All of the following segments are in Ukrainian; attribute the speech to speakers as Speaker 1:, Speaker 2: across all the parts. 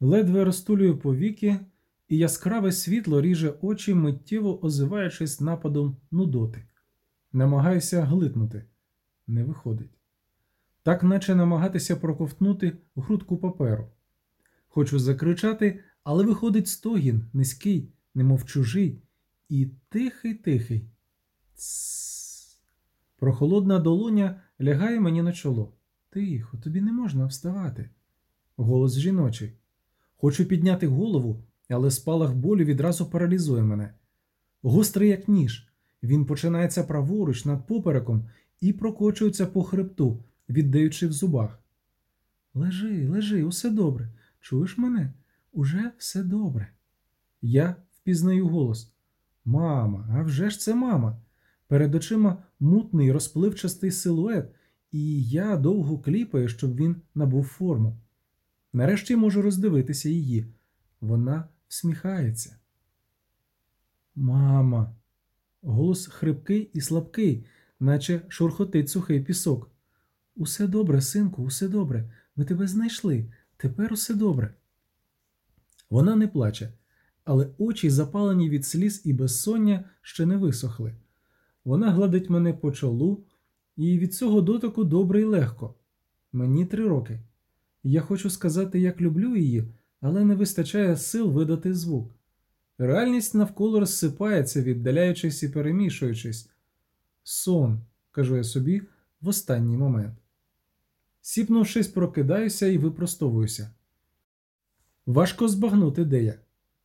Speaker 1: Ледве розтулюю повіки, і яскраве світло ріже очі, миттєво озиваючись нападом нудоти. Намагаюся глитнути. Не виходить. Так наче намагатися проковтнути грудку паперу. Хочу закричати, але виходить стогін, низький, немов чужий, і тихий-тихий. Тссс. Прохолодна долоня лягає мені на чоло. Тихо, тобі не можна вставати. Голос жіночий. Хочу підняти голову, але спалах болю відразу паралізує мене. Гострий, як ніж. Він починається праворуч над попереком і прокочується по хребту, віддаючи в зубах. Лежи, лежи, усе добре. Чуєш мене? Уже все добре. Я впізнаю голос. Мама, а вже ж це мама. Перед очима мутний розпливчастий силует, і я довго кліпаю, щоб він набув форму. Нарешті можу роздивитися її. Вона всміхається. Мама. Голос хрипкий і слабкий, наче шурхотить сухий пісок. Усе добре, синку, усе добре. Ми тебе знайшли. Тепер усе добре. Вона не плаче, але очі, запалені від сліз і безсоння, ще не висохли. Вона гладить мене по чолу, і від цього дотику добре і легко. Мені три роки. Я хочу сказати, як люблю її, але не вистачає сил видати звук. Реальність навколо розсипається, віддаляючись і перемішуючись. Сон, кажу я собі в останній момент. Сіпнувшись, прокидаюся і випростовуюся. Важко збагнути, де я.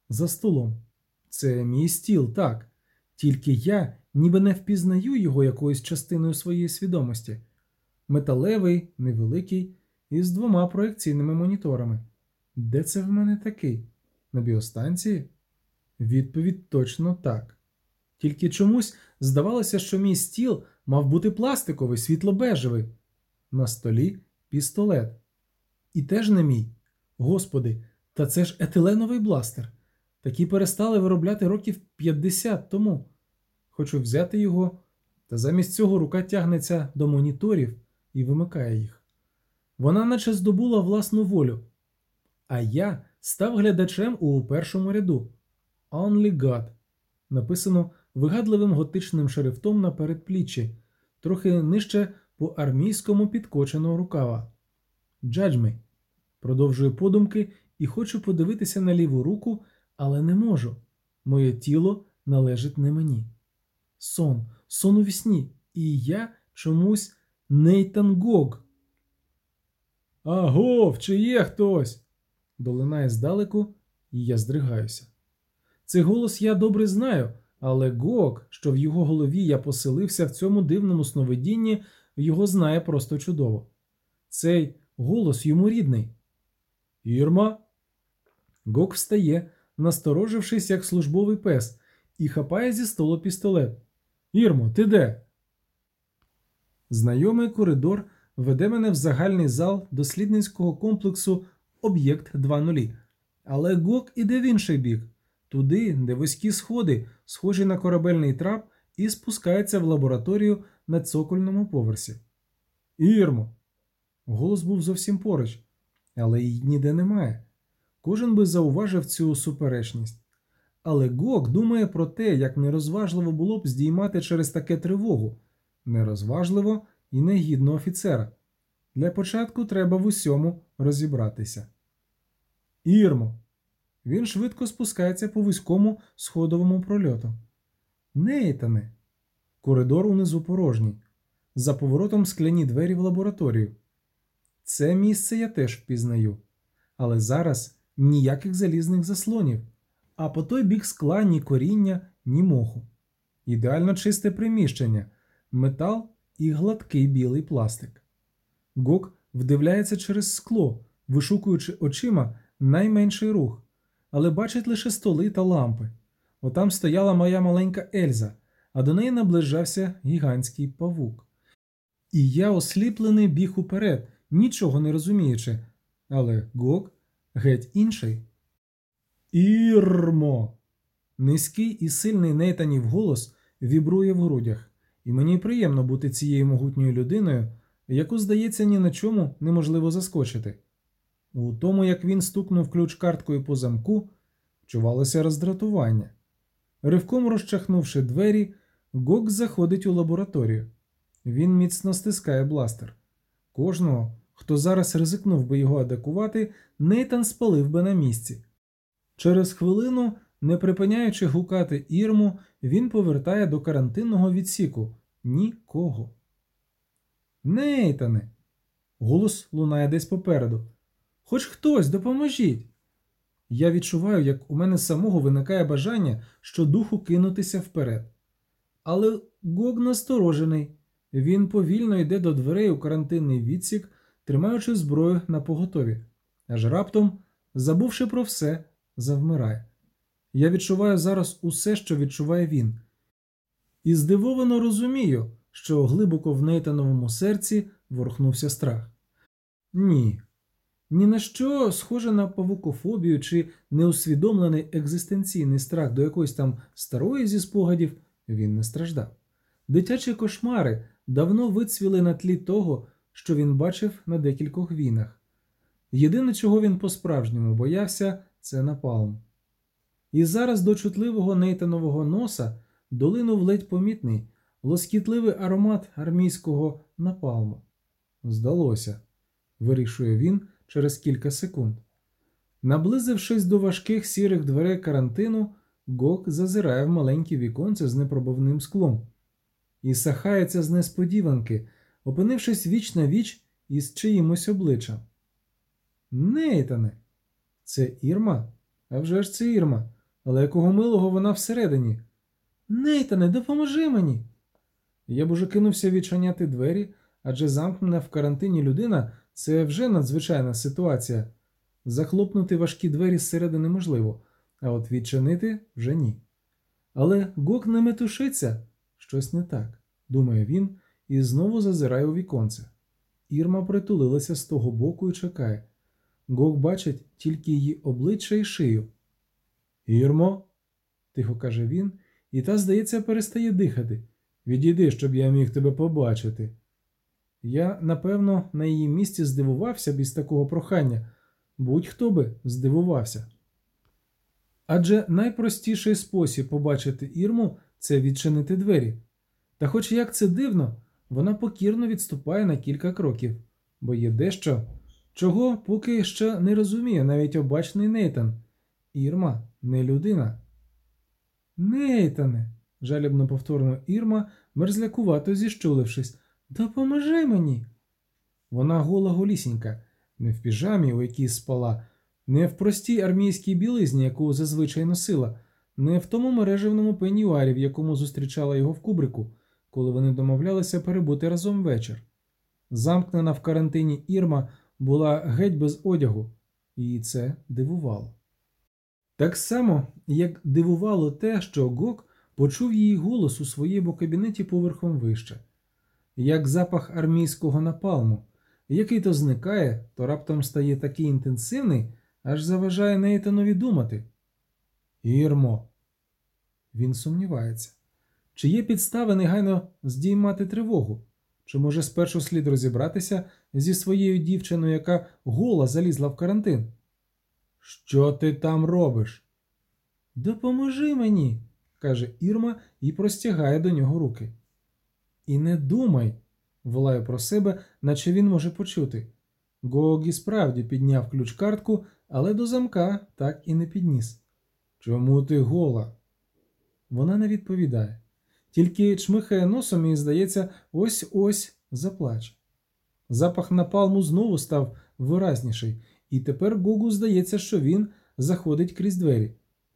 Speaker 1: За столом. Це мій стіл, так. Тільки я ніби не впізнаю його якоюсь частиною своєї свідомості. Металевий, невеликий, із двома проекційними моніторами. Де це в мене такий? На біостанції? Відповідь точно так. Тільки чомусь здавалося, що мій стіл мав бути пластиковий, світло-бежевий. На столі пістолет. І теж не мій. Господи, та це ж етиленовий бластер. Такі перестали виробляти років 50 тому. Хочу взяти його, та замість цього рука тягнеться до моніторів і вимикає їх. Вона наче здобула власну волю. А я став глядачем у першому ряду. Only God. Написано вигадливим готичним шрифтом на передпліччі, трохи нижче по армійському підкоченого рукава. Judge. Продовжую подумки і хочу подивитися на ліву руку, але не можу. Моє тіло належить не мені. Сон, сон у вісні, і я чомусь Нейтан Гог. Агов, чи є хтось? долинає здалеку, і я здригаюся. Цей голос я добре знаю, але Гог, що в його голові я поселився в цьому дивному сновидінні, його знає просто чудово. Цей голос йому рідний. Ірма. Гог встає, насторожившись, як службовий пес, і хапає зі столу пістолет. Ірмо, ти де? Знайомий коридор веде мене в загальний зал дослідницького комплексу Об'єкт 2.0. Але Гок іде в інший бік, туди, де вузькі сходи, схожі на корабельний трап, і спускається в лабораторію на цокольному поверсі. Ірмо. Голос був зовсім поруч, але її ніде немає. Кожен би зауважив цю суперечність. Але Гок думає про те, як нерозважливо було б здіймати через таке тривогу. Нерозважливо і негідно офіцера. Для початку треба в усьому розібратися. Ірмо. Він швидко спускається по вузькому сходовому прольоту. Нейтане. Коридор унизу порожній. За поворотом скляні двері в лабораторію. Це місце я теж впізнаю. Але зараз ніяких залізних заслонів, а по той бік скла ні коріння, ні моху. Ідеально чисте приміщення, метал і гладкий білий пластик. Гок вдивляється через скло, вишукуючи очима найменший рух, але бачить лише столи та лампи. Отам стояла моя маленька Ельза, а до неї наближався гігантський павук. І я осліплений біг уперед, нічого не розуміючи, але Гок геть інший. Ірмо. Низький і сильний нейтанів голос вібрує в грудях, і мені приємно бути цією могутньою людиною, яку, здається, ні на чому неможливо заскочити. У тому, як він стукнув ключ карткою по замку, чувалося роздратування. Ривком розчахнувши двері, Гок заходить у лабораторію. Він міцно стискає бластер. Кожного, хто зараз ризикнув би його атакувати, Нейтан спалив би на місці. Через хвилину, не припиняючи гукати ірму, він повертає до карантинного відсіку. Нікого. Нейтане. Голос лунає десь попереду. Хоч хтось, допоможіть. Я відчуваю, як у мене самого виникає бажання щодуху кинутися вперед. Але Гог насторожений. Він повільно йде до дверей у карантинний відсік, тримаючи зброю на поготові. Аж раптом, забувши про все, завмирає. Я відчуваю зараз усе, що відчуває він. І здивовано розумію, що глибоко в Нейтановому серці ворухнувся страх. Ні, ні на що схоже на павукофобію чи неусвідомлений екзистенційний страх до якоїсь там старої зі спогадів він не страждав. Дитячі кошмари давно вицвіли на тлі того, що він бачив на декількох війнах. Єдине, чого він по-справжньому боявся, це напалм. І зараз до чутливого нейтанового носа долинув ледь помітний, лоскітливий аромат армійського напалму. Здалося, вирішує він через кілька секунд. Наблизившись до важких сірих дверей карантину, Гок зазирає в маленьке віконце з непробивним склом і сахається з несподіванки, опинившись віч на віч із чиїмось обличчям. Нейтане, це Ірма? А вже ж це Ірма, але якого милого вона всередині. Нейтане, допоможи мені. Я б уже кинувся відчиняти двері, адже замкнена в карантині людина це вже надзвичайна ситуація. Захлопнути важкі двері зсередини можливо, а от відчинити вже ні. Але Гок не метушиться, щось не так, думає він і знову зазирає у віконце. Ірма притулилася з того боку і чекає. Гок бачить тільки її обличчя і шию. Ірмо, тихо каже він, і та, здається, перестає дихати. Відійди, щоб я міг тебе побачити. Я, напевно, на її місці здивувався б із такого прохання, будь-хто би здивувався. Адже найпростіший спосіб побачити Ірму це відчинити двері. Та, хоч як це дивно, вона покірно відступає на кілька кроків, бо є дещо, чого поки ще не розуміє навіть обачний Нейтан. Ірма не людина. Нейтане, жалібно повторила Ірма, мерзлякувато зіщулившись. Допоможи мені. Вона гола голісінька, не в піжамі, у якій спала, не в простій армійській білизні, яку зазвичай носила, не в тому мережевному пенюарі, в якому зустрічала його в кубрику, коли вони домовлялися перебути разом вечір. Замкнена в карантині Ірма була геть без одягу, і це дивувало. Так само, як дивувало те, що Гок почув її голос у своєму кабінеті поверхом вище, як запах армійського напалму, який то зникає, то раптом стає такий інтенсивний, аж заважає Нейтанові думати. Ірмо. Він сумнівається. Чи є підстави негайно здіймати тривогу? Чи може спершу слід розібратися зі своєю дівчиною, яка гола залізла в карантин? Що ти там робиш? Допоможи мені, каже Ірма і простягає до нього руки. І не думай, волає про себе, наче він може почути. Гогі справді підняв ключ картку, але до замка так і не підніс. Чому ти гола? Вона не відповідає, тільки чмихає носом і, здається, ось ось заплаче. Запах напалму знову став виразніший, і тепер Гугу здається, що він заходить крізь двері.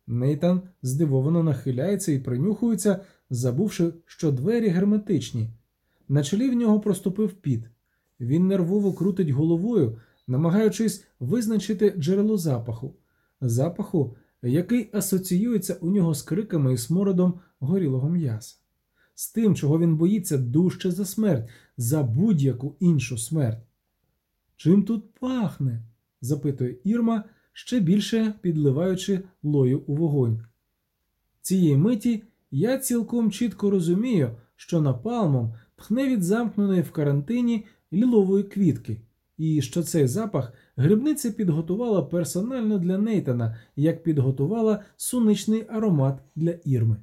Speaker 1: Нейтан здивовано нахиляється і принюхується, забувши, що двері герметичні. На чолі в нього проступив піт. Він нервово крутить головою, намагаючись визначити джерело запаху, запаху, який асоціюється у нього з криками і смородом горілого м'яса, з тим, чого він боїться дужче за смерть, за будь-яку іншу смерть. Чим тут пахне? Запитує Ірма, ще більше підливаючи лою у вогонь. Цієї миті я цілком чітко розумію, що напалмом пхне від замкненої в карантині лілової квітки, і що цей запах грибниця підготувала персонально для Нейтана, як підготувала суничний аромат для Ірми.